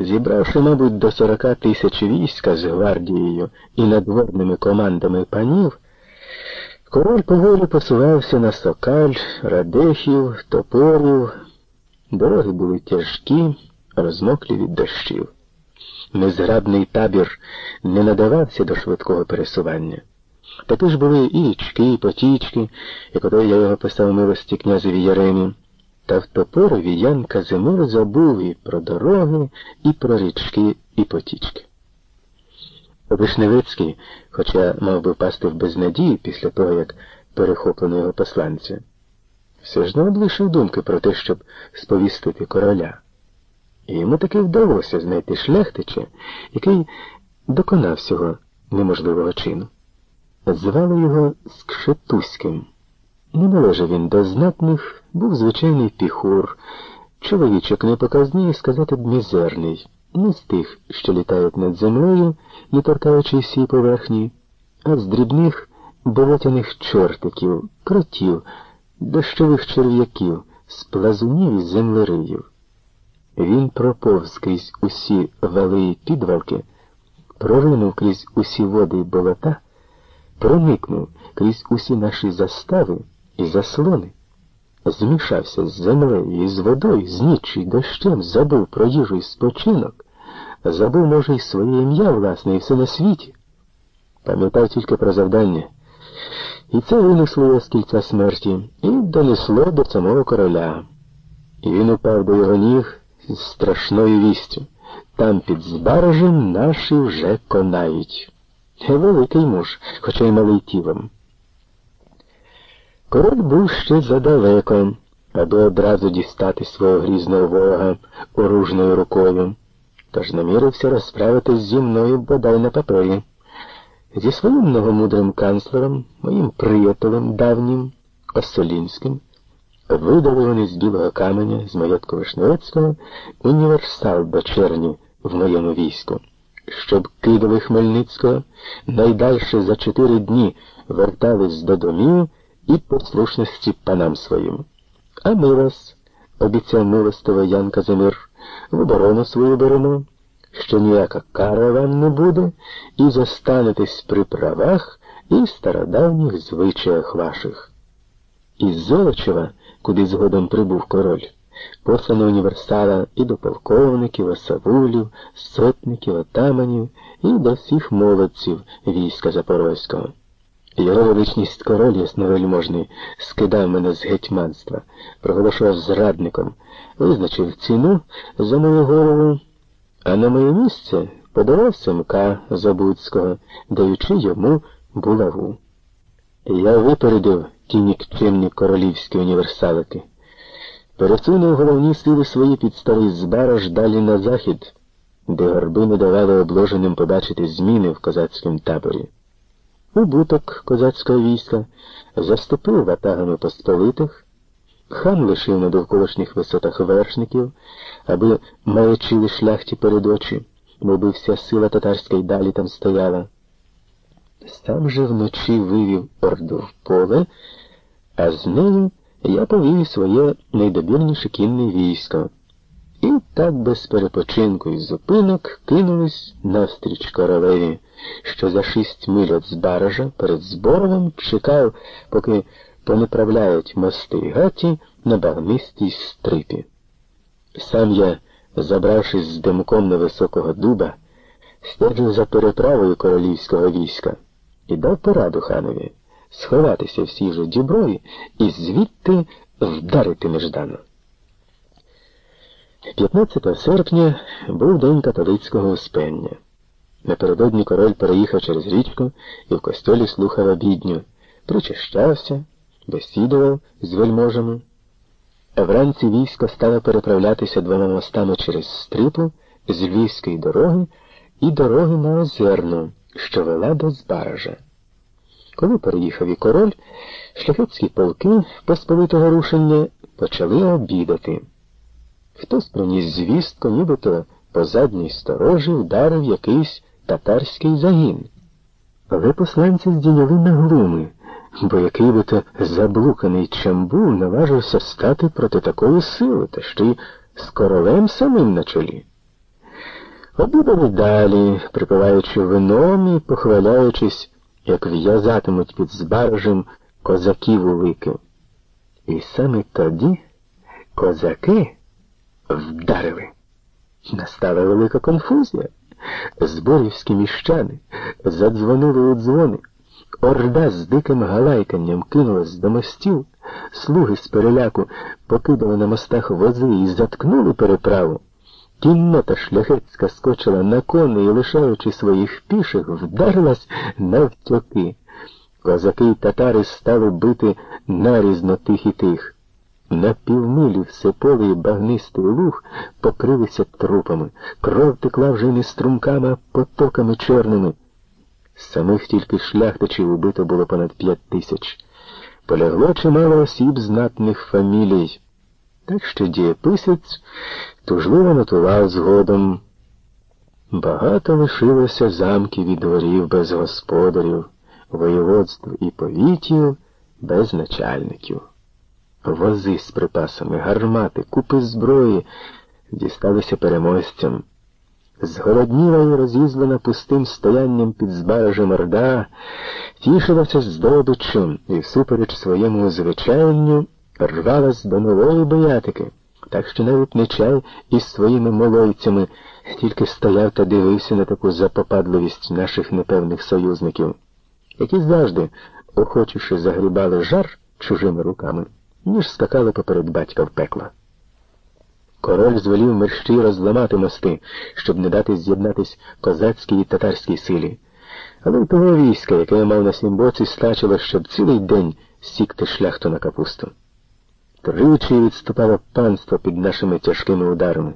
Зібравши, мабуть, до сорока тисяч війська з гвардією і надворними командами панів, король поволі посувався на сокаль, радехів, топорів. Дороги були тяжкі, розмоклі від дощів. Незграбний табір не надавався до швидкого пересування. Такі ж були і річки, і потічки, як я його писав милості князеві Яремі. Та в Топорові Ян Казимир забув і про дороги, і про річки, і потічки. Вишневицький, хоча мав би впасти в безнадію після того, як перехоплено його посланця, все ж не облишив думки про те, щоб сповістити короля. І йому таки вдалося знайти шляхтича, який доконав цього неможливого чину. Звали його Скшетуським. Не належав він до знатних, був звичайний піхур, чоловічок непоказний, сказати б мізерний, не з тих, що літають над землею, не торкаючись її поверхні, а з дрібних болотяних чортиків, кротів, дощових черв'яків, з плазунів і землериїв. Він проповз крізь усі вали й підвалки, проринув крізь усі води й болота, проникнув крізь усі наші застави і заслони, змішався з землею і з водою, з ніччю й дощем, забув про їжу і спочинок, забув, може, й своє ім'я, власне, і все на світі. Пам'ятав тільки про завдання. І це винесло його з кільця смерті і донесло до самого короля. І він упав до його ніг з страшною вістю. Там під Збаражем наші вже конають. Великий муж, хоча й малий тілом. Король був ще задалеко, аби одразу дістати свого грізного ворога оружною рукою, тож намірився розправитись зі мною бодай на папері. Зі своїм многомудрим канцлером, моїм приятелем давнім, Осолінським, видали вони з білого каменя, з маєтку Вишневецького, універсал дочерні в моєму війську, щоб кидали Хмельницького найдальше за чотири дні вертались до домів і послушності панам своїм. А ми вас, обіцяв милостиво Ян Казимир, в оборону свою беремо, що ніяка кара вам не буде, і зостанетесь при правах і стародавніх звичаях ваших. Із Золочева, куди згодом прибув король, послано універсала і до полковників, осавулів, сотників, отаманів, і до всіх молодців війська Запорозького. Його величність король ясновельможний скидав мене з гетьманства, проголошував зрадником, визначив ціну за мою голову, а на моє місце подавав Семка Забудського, даючи йому булаву. Я випередив ті нікчемні королівські універсалики, пересунув головні сили свої під старий збараж далі на захід, де горби не давали обложеним побачити зміни в козацькому таборі. Убуток козацького війська заступив ватагами посполитих, хан лишив на довколишніх висотах вершників, аби маячили шляхті перед очі, мовби вся сила татарська й далі там стояла. Сам же вночі вивів орду в поле, а з нею я повів своє найдобірніше кінне військо. І так без перепочинку і зупинок кинулись навстріч королеві, що за шість миль від Збаража перед Зборовом чекав, поки понеправляють мости й гаті на багнистій стрипі. Сам я, забравшись з димком на високого дуба, стежив за переправою королівського війська і дав пораду ханові сховатися всі ж діброї і звідти вдарити неждано. 15 серпня був день католицького успення. Напередодні король переїхав через річку і в костьолі слухав обідню, причащався, бесідував з вельможами. А вранці військо стало переправлятися двома мостами через стрипу з Львівської дороги і дороги на озерну, що вела до Збаража. Коли переїхав і король, шляхетські полки посполитого рушення почали обідати. Хтось приніс звістку, нібито по задній сторожі вдарив якийсь татарський загін. Але посланці здійняли на глуми, бо який би то заблуканий чамбул наважився стати проти такої сили, та ще й з королем самим на чолі. Обідали далі, припиваючи вином і похваляючись, як в'язатимуть під збаржем козаків у лики. І саме тоді козаки вдарили. Настала велика конфузія. Зборівські міщани задзвонили у дзвони. Орда з диким галайканням кинулась до мостів, слуги з переляку покидали на мостах вози і заткнули переправу. Кіннота шляхетська скочила на кони і, лишаючи своїх піших, вдарилась навтьоки. Козаки й татари стали бити нарізно тих і тих. На півмилі все поле і багнистий луг покрилися трупами. Кров текла вже не струмками, а потоками чорними. Самих тільки шляхтичів убито було понад п'ять тисяч. Полягло чимало осіб знатних фамілій. Так що дієписець тужливо нотував згодом. Багато лишилося замків і дворів без господарів, воєводств і повітів без начальників. Вози з припасами, гармати, купи зброї. Дісталися переможцям. Зголодніла і роз'їздлена пустим стоянням під збаражем орда, тішилася здобичем і, всупереч своєму звичайню, рвалась до нової боятики, так що навіть нечай із своїми молойцями тільки стояв та дивився на таку запопадливість наших непевних союзників, які завжди охочіше загрібали жар чужими руками, ніж скакали поперед батька в пекла. Король звелів мерщій розламати мости, щоб не дати з'єднатись козацькій і татарській силі. Але того війська, яке мав на сім боці, стачило, щоб цілий день сікти шляхту на капусту. Тричі відступало панство під нашими тяжкими ударами.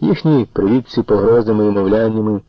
Їхні привідці погрозами і мовляннями